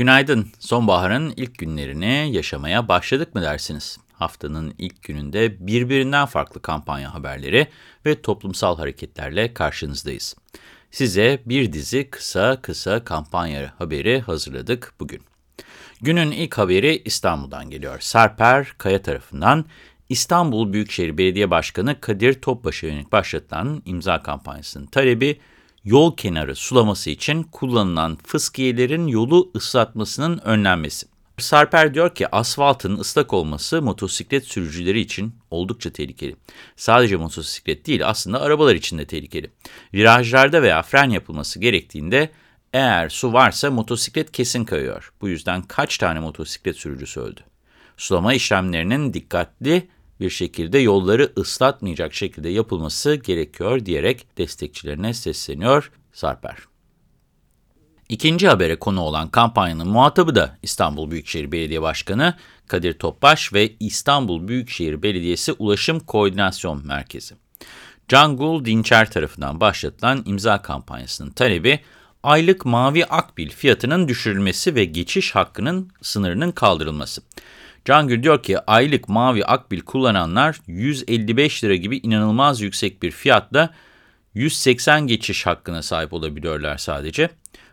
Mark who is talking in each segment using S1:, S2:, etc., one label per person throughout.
S1: Günaydın. Sonbaharın ilk günlerini yaşamaya başladık mı dersiniz? Haftanın ilk gününde birbirinden farklı kampanya haberleri ve toplumsal hareketlerle karşınızdayız. Size bir dizi kısa kısa kampanya haberi hazırladık bugün. Günün ilk haberi İstanbul'dan geliyor. Serper Kaya tarafından İstanbul Büyükşehir Belediye Başkanı Kadir Topbaş'a yönelik başlatılan imza kampanyasının talebi yol kenarı sulaması için kullanılan fıskiyelerin yolu ıslatmasının önlenmesi. Sarper diyor ki asfaltın ıslak olması motosiklet sürücüleri için oldukça tehlikeli. Sadece motosiklet değil aslında arabalar için de tehlikeli. Virajlarda veya fren yapılması gerektiğinde eğer su varsa motosiklet kesin kayıyor. Bu yüzden kaç tane motosiklet sürücüsü öldü. Sulama işlemlerinin dikkatli bir şekilde yolları ıslatmayacak şekilde yapılması gerekiyor diyerek destekçilerine sesleniyor Sarper. İkinci habere konu olan kampanyanın muhatabı da İstanbul Büyükşehir Belediye Başkanı Kadir Topbaş ve İstanbul Büyükşehir Belediyesi Ulaşım Koordinasyon Merkezi. Cangul Dinçer tarafından başlatılan imza kampanyasının talebi, aylık mavi akbil fiyatının düşürülmesi ve geçiş hakkının sınırının kaldırılması. Cangül diyor ki aylık mavi akbil kullananlar 155 lira gibi inanılmaz yüksek bir fiyatla 180 geçiş hakkına sahip olabiliyorlar sadece.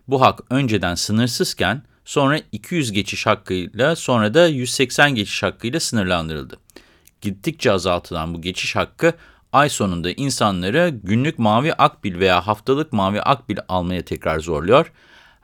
S1: Bu hak önceden sınırsızken sonra 200 geçiş hakkıyla sonra da 180 geçiş hakkıyla sınırlandırıldı. Gittikçe azaltılan bu geçiş hakkı ay sonunda insanları günlük mavi akbil veya haftalık mavi akbil almaya tekrar zorluyor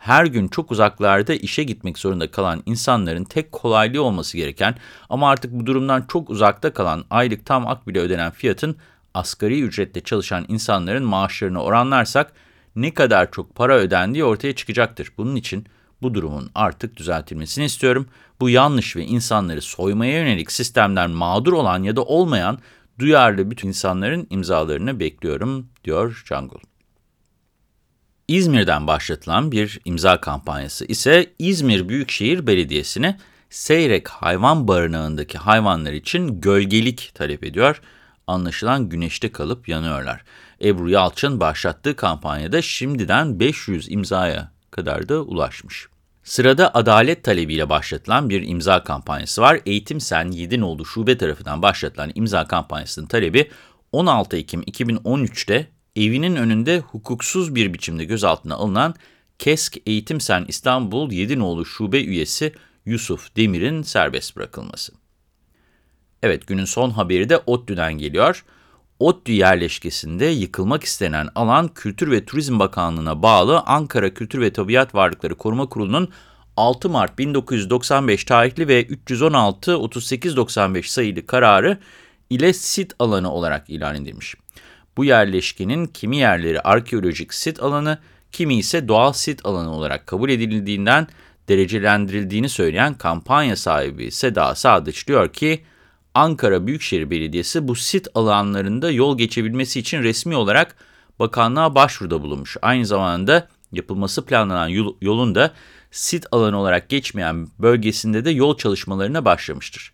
S1: her gün çok uzaklarda işe gitmek zorunda kalan insanların tek kolaylığı olması gereken ama artık bu durumdan çok uzakta kalan aylık tam ak bile ödenen fiyatın asgari ücretle çalışan insanların maaşlarını oranlarsak ne kadar çok para ödendiği ortaya çıkacaktır. Bunun için bu durumun artık düzeltilmesini istiyorum. Bu yanlış ve insanları soymaya yönelik sistemden mağdur olan ya da olmayan duyarlı bütün insanların imzalarını bekliyorum, diyor Cangul. İzmir'den başlatılan bir imza kampanyası ise İzmir Büyükşehir Belediyesi'ne Seyrek Hayvan Barınağı'ndaki hayvanlar için gölgelik talep ediyor. Anlaşılan güneşte kalıp yanıyorlar. Ebru Yalçın başlattığı kampanyada şimdiden 500 imzaya kadar da ulaşmış. Sırada adalet talebiyle başlatılan bir imza kampanyası var. Eğitim Sen Yedinoğlu Şube tarafından başlatılan imza kampanyasının talebi 16 Ekim 2013'te evinin önünde hukuksuz bir biçimde gözaltına alınan KESK Eğitim Sen İstanbul Yedinoğlu Şube üyesi Yusuf Demir'in serbest bırakılması. Evet günün son haberi de ODTÜ'den geliyor. ODTÜ yerleşkesinde yıkılmak istenen alan Kültür ve Turizm Bakanlığı'na bağlı Ankara Kültür ve Tabiat Varlıkları Koruma Kurulu'nun 6 Mart 1995 tarihli ve 316-3895 sayılı kararı ile sit alanı olarak ilan edilmiş. Bu yerleşkenin kimi yerleri arkeolojik sit alanı, kimi ise doğal sit alanı olarak kabul edildiğinden derecelendirildiğini söyleyen kampanya sahibi Seda Sadıç diyor ki, Ankara Büyükşehir Belediyesi bu sit alanlarında yol geçebilmesi için resmi olarak bakanlığa başvuruda bulunmuş. Aynı zamanda yapılması planlanan yolun da sit alanı olarak geçmeyen bölgesinde de yol çalışmalarına başlamıştır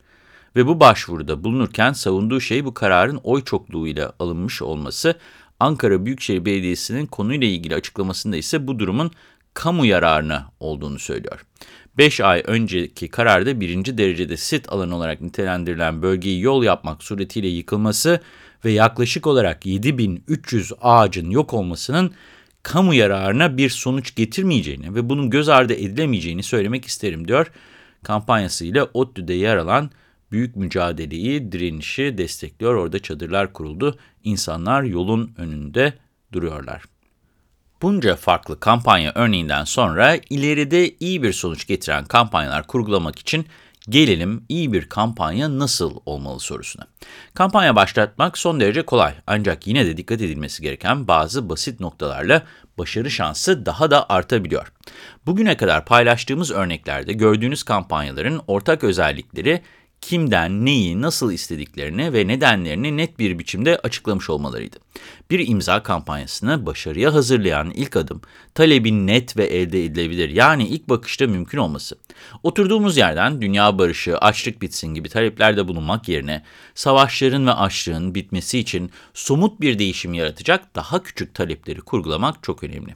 S1: ve bu başvuruda bulunurken savunduğu şey bu kararın oy çokluğuyla alınmış olması. Ankara Büyükşehir Belediyesi'nin konuyla ilgili açıklamasında ise bu durumun kamu yararına olduğunu söylüyor. 5 ay önceki kararda birinci derecede sit alanı olarak nitelendirilen bölgeyi yol yapmak suretiyle yıkılması ve yaklaşık olarak 7300 ağacın yok olmasının kamu yararına bir sonuç getirmeyeceğini ve bunun göz ardı edilemeyeceğini söylemek isterim diyor. Kampanyasıyla ODTÜ'de yer alan büyük mücadeleyi, direnişi destekliyor. Orada çadırlar kuruldu. İnsanlar yolun önünde duruyorlar. Bunca farklı kampanya örneğinden sonra ileride iyi bir sonuç getiren kampanyalar kurgulamak için gelelim iyi bir kampanya nasıl olmalı sorusuna. Kampanya başlatmak son derece kolay ancak yine de dikkat edilmesi gereken bazı basit noktalarla başarı şansı daha da artabiliyor. Bugüne kadar paylaştığımız örneklerde gördüğünüz kampanyaların ortak özellikleri kimden, neyi, nasıl istediklerini ve nedenlerini net bir biçimde açıklamış olmalarıydı. Bir imza kampanyasını başarıya hazırlayan ilk adım, talebin net ve elde edilebilir yani ilk bakışta mümkün olması. Oturduğumuz yerden dünya barışı, açlık bitsin gibi taleplerde bulunmak yerine, savaşların ve açlığın bitmesi için somut bir değişim yaratacak daha küçük talepleri kurgulamak çok önemli.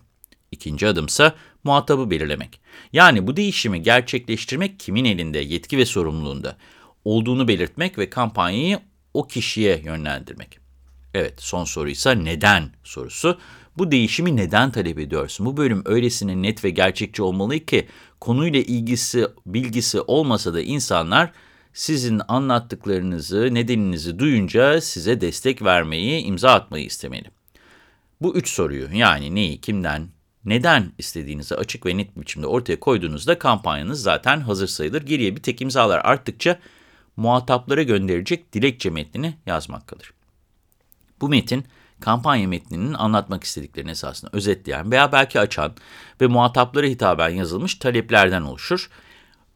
S1: İkinci adımsa muhatabı belirlemek. Yani bu değişimi gerçekleştirmek kimin elinde, yetki ve sorumluluğunda olduğunu belirtmek ve kampanyayı o kişiye yönlendirmek. Evet, son soruysa neden sorusu. Bu değişimi neden talep ediyorsun? Bu bölüm öylesine net ve gerçekçi olmalı ki konuyla ilgisi, bilgisi olmasa da insanlar sizin anlattıklarınızı, nedeninizi duyunca size destek vermeyi, imza atmayı istemeli. Bu üç soruyu yani neyi, kimden, neden istediğinizi açık ve net biçimde ortaya koyduğunuzda kampanyanız zaten hazır sayılır. Geriye bir tek imzalar arttıkça muhataplara gönderecek dilekçe metnini yazmak kalır. Bu metin kampanya metninin anlatmak istediklerini esasında özetleyen veya belki açan ve muhataplara hitaben yazılmış taleplerden oluşur.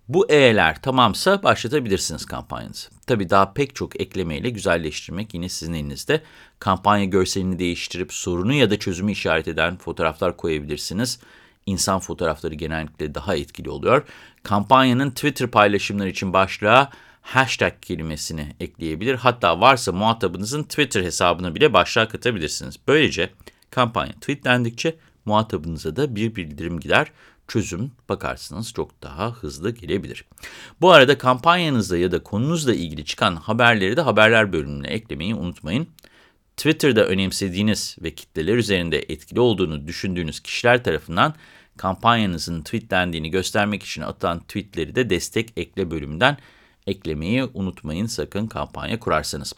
S1: Bu eğeler tamamsa başlatabilirsiniz kampanyanızı. Tabii daha pek çok eklemeyle güzelleştirmek yine sizin elinizde. Kampanya görselini değiştirip sorunu ya da çözümü işaret eden fotoğraflar koyabilirsiniz. İnsan fotoğrafları genellikle daha etkili oluyor. Kampanyanın Twitter paylaşımları için başlığa hashtag kelimesini ekleyebilir. Hatta varsa muhatabınızın Twitter hesabına bile başlığa katabilirsiniz. Böylece kampanya tweetlendikçe muhatabınıza da bir bildirim gider. Çözüm bakarsınız çok daha hızlı gelebilir. Bu arada kampanyanızda ya da konunuzla ilgili çıkan haberleri de haberler bölümüne eklemeyi unutmayın. Twitter'da önemsediğiniz ve kitleler üzerinde etkili olduğunu düşündüğünüz kişiler tarafından kampanyanızın tweetlendiğini göstermek için atılan tweetleri de destek ekle bölümünden eklemeyi unutmayın sakın kampanya kurarsanız.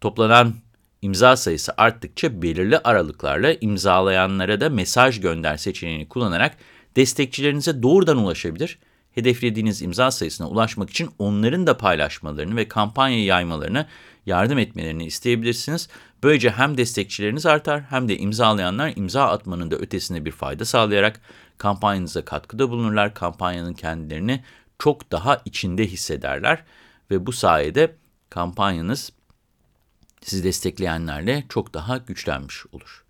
S1: Toplanan imza sayısı arttıkça belirli aralıklarla imzalayanlara da mesaj gönder seçeneğini kullanarak destekçilerinize doğrudan ulaşabilir. Hedeflediğiniz imza sayısına ulaşmak için onların da paylaşmalarını ve kampanyayı yaymalarını yardım etmelerini isteyebilirsiniz. Böylece hem destekçileriniz artar hem de imzalayanlar imza atmanın da ötesinde bir fayda sağlayarak kampanyanıza katkıda bulunurlar. Kampanyanın kendilerini çok daha içinde hissederler ve bu sayede kampanyanız sizi destekleyenlerle çok daha güçlenmiş olur.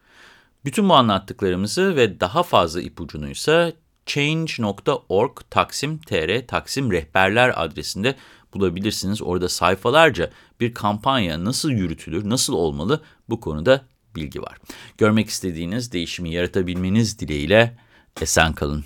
S1: Bütün bu anlattıklarımızı ve daha fazla ipucunuysa change.org taksim tr taksim rehberler adresinde bulabilirsiniz. Orada sayfalarca bir kampanya nasıl yürütülür, nasıl olmalı bu konuda bilgi var. Görmek istediğiniz değişimi yaratabilmeniz dileğiyle esen kalın.